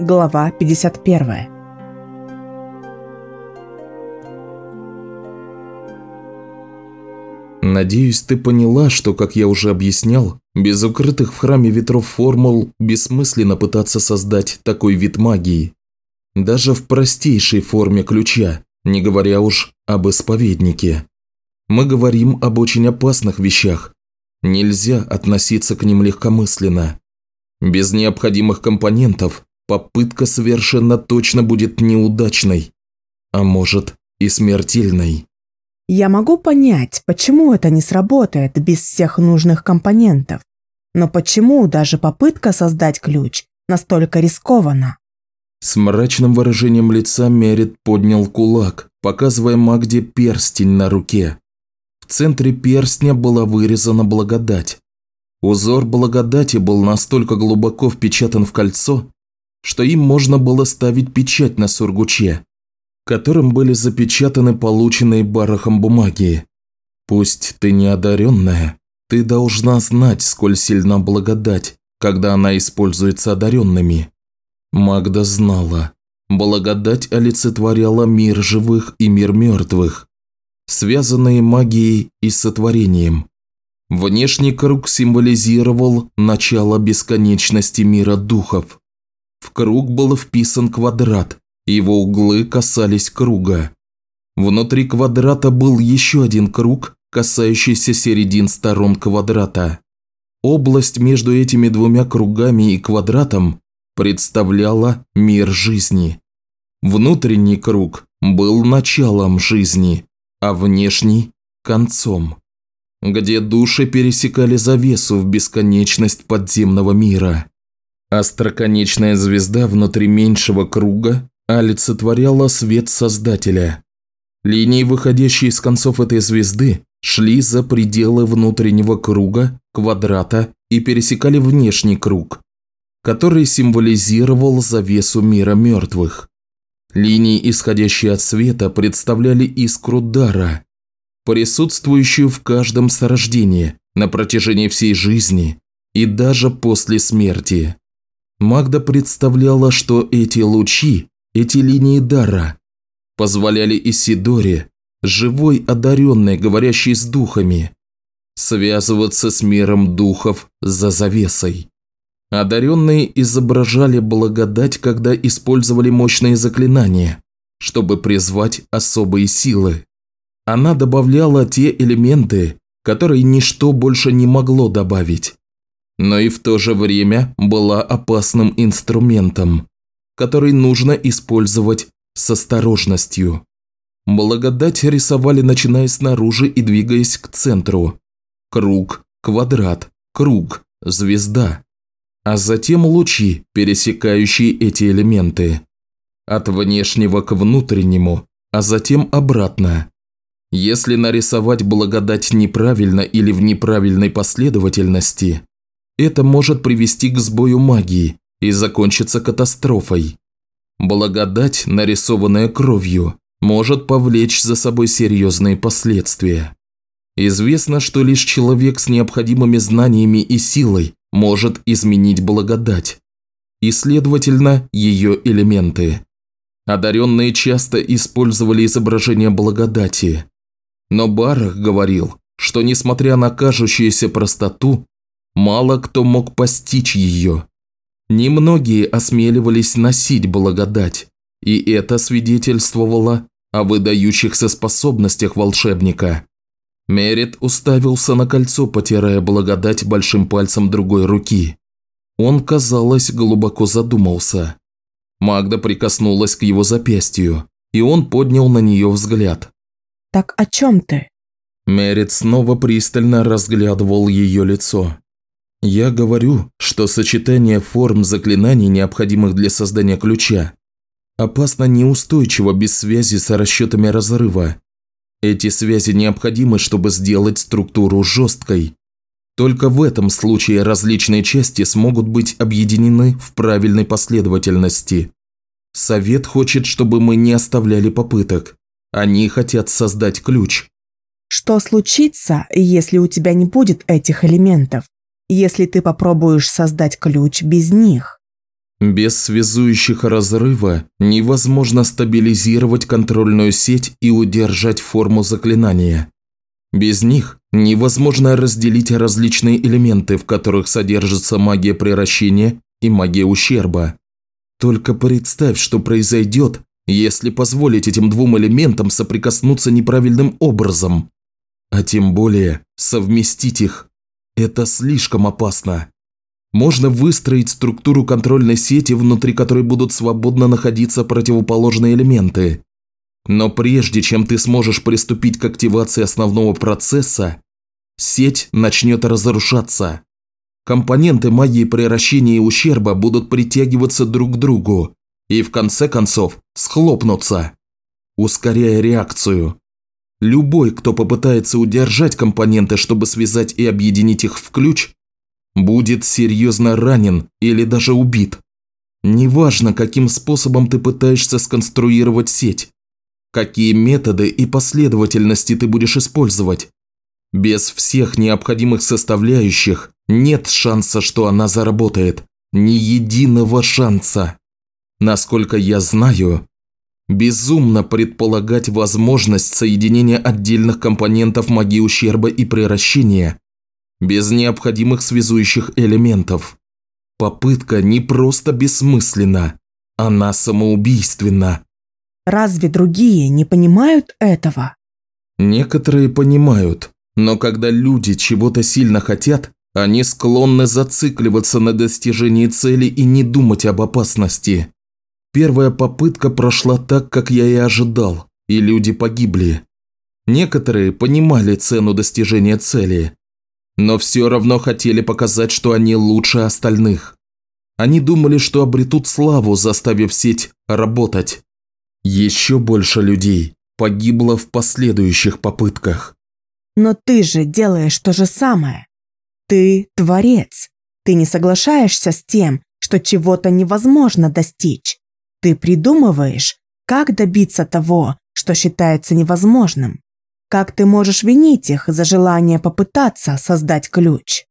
Глава 51 Надеюсь, ты поняла, что, как я уже объяснял, без укрытых в храме ветров формул бессмысленно пытаться создать такой вид магии. Даже в простейшей форме ключа, не говоря уж об исповеднике. Мы говорим об очень опасных вещах. Нельзя относиться к ним легкомысленно. Без необходимых компонентов попытка совершенно точно будет неудачной, а может и смертельной. Я могу понять, почему это не сработает без всех нужных компонентов. Но почему даже попытка создать ключ настолько рискована? С мрачным выражением лица Мерит поднял кулак, показывая Магде перстень на руке. В центре перстня была вырезана благодать. Узор благодати был настолько глубоко впечатан в кольцо, что им можно было ставить печать на сургуче которым были запечатаны полученные барахом бумаги. Пусть ты не одаренная, ты должна знать, сколь сильна благодать, когда она используется одаренными. Магда знала. Благодать олицетворяла мир живых и мир мертвых, связанные магией и сотворением. Внешний круг символизировал начало бесконечности мира духов. В круг был вписан квадрат, его углы касались круга. Внутри квадрата был еще один круг, касающийся середин сторон квадрата. Область между этими двумя кругами и квадратом представляла мир жизни. Внутренний круг был началом жизни, а внешний – концом, где души пересекали завесу в бесконечность подземного мира. Остроконечная звезда внутри меньшего круга олицетворяла свет Создателя. Линии, выходящие из концов этой звезды, шли за пределы внутреннего круга, квадрата и пересекали внешний круг, который символизировал завесу мира мертвых. Линии, исходящие от света, представляли искру дара, присутствующую в каждом сорождении на протяжении всей жизни и даже после смерти. Магда представляла, что эти лучи эти линии дара позволяли Исидоре, живой одаренной, говорящей с духами, связываться с миром духов за завесой. Одаренные изображали благодать, когда использовали мощные заклинания, чтобы призвать особые силы. Она добавляла те элементы, которые ничто больше не могло добавить, но и в то же время была опасным инструментом, который нужно использовать с осторожностью. Благодать рисовали, начиная снаружи и двигаясь к центру. Круг, квадрат, круг, звезда. А затем лучи, пересекающие эти элементы. От внешнего к внутреннему, а затем обратно. Если нарисовать благодать неправильно или в неправильной последовательности, это может привести к сбою магии, и закончится катастрофой. Благодать, нарисованная кровью, может повлечь за собой серьезные последствия. Известно, что лишь человек с необходимыми знаниями и силой может изменить благодать, и, следовательно, ее элементы. Одаренные часто использовали изображение благодати. Но Барах говорил, что несмотря на кажущуюся простоту, мало кто мог постичь ее. Немногие осмеливались носить благодать, и это свидетельствовало о выдающихся способностях волшебника. Мерит уставился на кольцо, потирая благодать большим пальцем другой руки. Он, казалось, глубоко задумался. Магда прикоснулась к его запястью, и он поднял на нее взгляд. «Так о чем ты?» Мерит снова пристально разглядывал ее лицо. Я говорю, что сочетание форм заклинаний, необходимых для создания ключа, опасно неустойчиво без связи с расчетами разрыва. Эти связи необходимы, чтобы сделать структуру жесткой. Только в этом случае различные части смогут быть объединены в правильной последовательности. Совет хочет, чтобы мы не оставляли попыток. Они хотят создать ключ. Что случится, если у тебя не будет этих элементов? Если ты попробуешь создать ключ без них. Без связующих разрыва невозможно стабилизировать контрольную сеть и удержать форму заклинания. Без них невозможно разделить различные элементы, в которых содержится магия превращения и магия ущерба. Только представь, что произойдет, если позволить этим двум элементам соприкоснуться неправильным образом. А тем более совместить их. Это слишком опасно. Можно выстроить структуру контрольной сети, внутри которой будут свободно находиться противоположные элементы. Но прежде чем ты сможешь приступить к активации основного процесса, сеть начнет разрушаться. Компоненты магии превращения и ущерба будут притягиваться друг к другу и в конце концов схлопнуться, ускоряя реакцию. Любой, кто попытается удержать компоненты, чтобы связать и объединить их в ключ, будет серьезно ранен или даже убит. Неважно, каким способом ты пытаешься сконструировать сеть, какие методы и последовательности ты будешь использовать. Без всех необходимых составляющих нет шанса, что она заработает. Ни единого шанса. Насколько я знаю, безумно предполагать возможность соединения отдельных компонентов магии ущерба и превращения без необходимых связующих элементов. Попытка не просто бессмысленна, она самоубийственна. Разве другие не понимают этого? Некоторые понимают, но когда люди чего-то сильно хотят, они склонны зацикливаться на достижении цели и не думать об опасности. Первая попытка прошла так, как я и ожидал, и люди погибли. Некоторые понимали цену достижения цели, но все равно хотели показать, что они лучше остальных. Они думали, что обретут славу, заставив сеть работать. Еще больше людей погибло в последующих попытках. Но ты же делаешь то же самое. Ты творец. Ты не соглашаешься с тем, что чего-то невозможно достичь. Ты придумываешь, как добиться того, что считается невозможным. Как ты можешь винить их за желание попытаться создать ключ?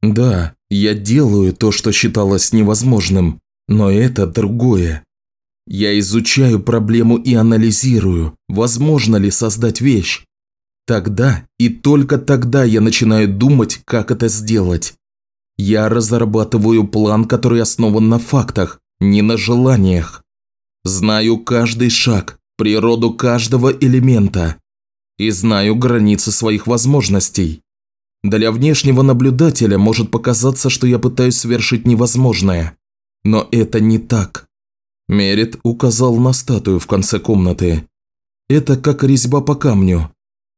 Да, я делаю то, что считалось невозможным, но это другое. Я изучаю проблему и анализирую, возможно ли создать вещь. Тогда и только тогда я начинаю думать, как это сделать. Я разрабатываю план, который основан на фактах, не на желаниях. Знаю каждый шаг, природу каждого элемента и знаю границы своих возможностей. Для внешнего наблюдателя может показаться, что я пытаюсь совершить невозможное. Но это не так. Мерит указал на статую в конце комнаты. Это как резьба по камню.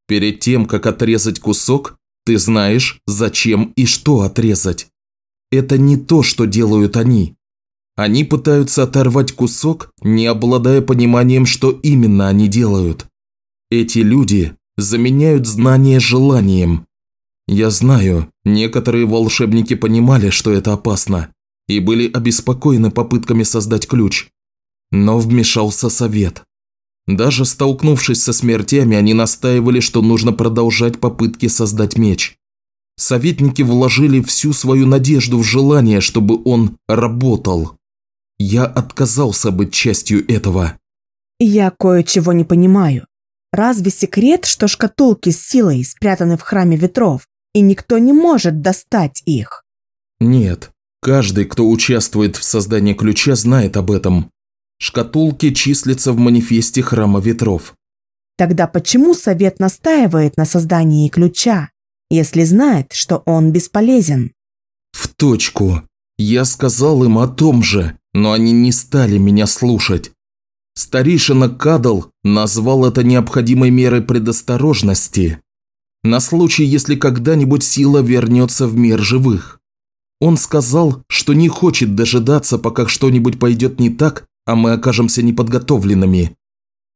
Перед тем, как отрезать кусок, ты знаешь, зачем и что отрезать. Это не то, что делают они. Они пытаются оторвать кусок, не обладая пониманием, что именно они делают. Эти люди заменяют знание желанием. Я знаю, некоторые волшебники понимали, что это опасно, и были обеспокоены попытками создать ключ. Но вмешался совет. Даже столкнувшись со смертями, они настаивали, что нужно продолжать попытки создать меч. Советники вложили всю свою надежду в желание, чтобы он работал. Я отказался быть частью этого. Я кое-чего не понимаю. Разве секрет, что шкатулки с силой спрятаны в храме ветров, и никто не может достать их? Нет. Каждый, кто участвует в создании ключа, знает об этом. Шкатулки числятся в манифесте храма ветров. Тогда почему совет настаивает на создании ключа, если знает, что он бесполезен? В точку. Я сказал им о том же, но они не стали меня слушать. Старейшина Кадл назвал это необходимой мерой предосторожности на случай, если когда-нибудь сила вернется в мир живых. Он сказал, что не хочет дожидаться, пока что-нибудь пойдет не так, а мы окажемся неподготовленными.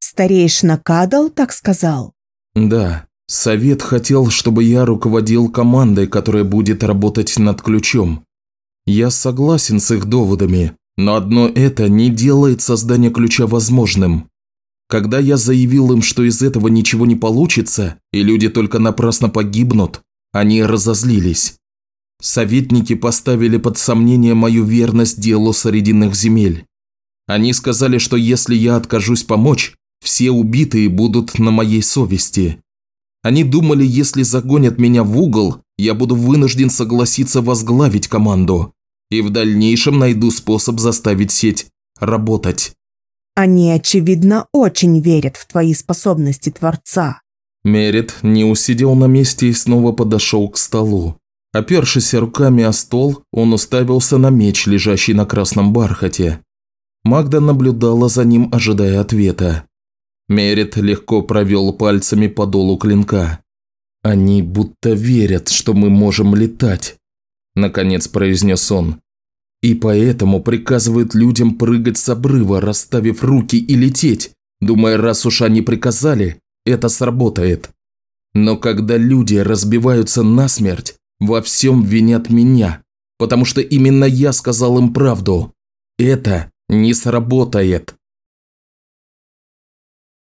Старейшина Кадл так сказал? Да. Совет хотел, чтобы я руководил командой, которая будет работать над ключом. Я согласен с их доводами, но одно это не делает создание ключа возможным. Когда я заявил им, что из этого ничего не получится, и люди только напрасно погибнут, они разозлились. Советники поставили под сомнение мою верность делу Срединных земель. Они сказали, что если я откажусь помочь, все убитые будут на моей совести. Они думали, если загонят меня в угол, я буду вынужден согласиться возглавить команду и в дальнейшем найду способ заставить сеть работать. Они, очевидно, очень верят в твои способности Творца. Мерит не усидел на месте и снова подошел к столу. Опершись руками о стол, он уставился на меч, лежащий на красном бархате. Магда наблюдала за ним, ожидая ответа. Мерит легко провел пальцами по долу клинка. «Они будто верят, что мы можем летать», – наконец произнес он. «И поэтому приказывают людям прыгать с обрыва, расставив руки и лететь, думая, раз уж они приказали, это сработает. Но когда люди разбиваются насмерть, во всем винят меня, потому что именно я сказал им правду. Это не сработает.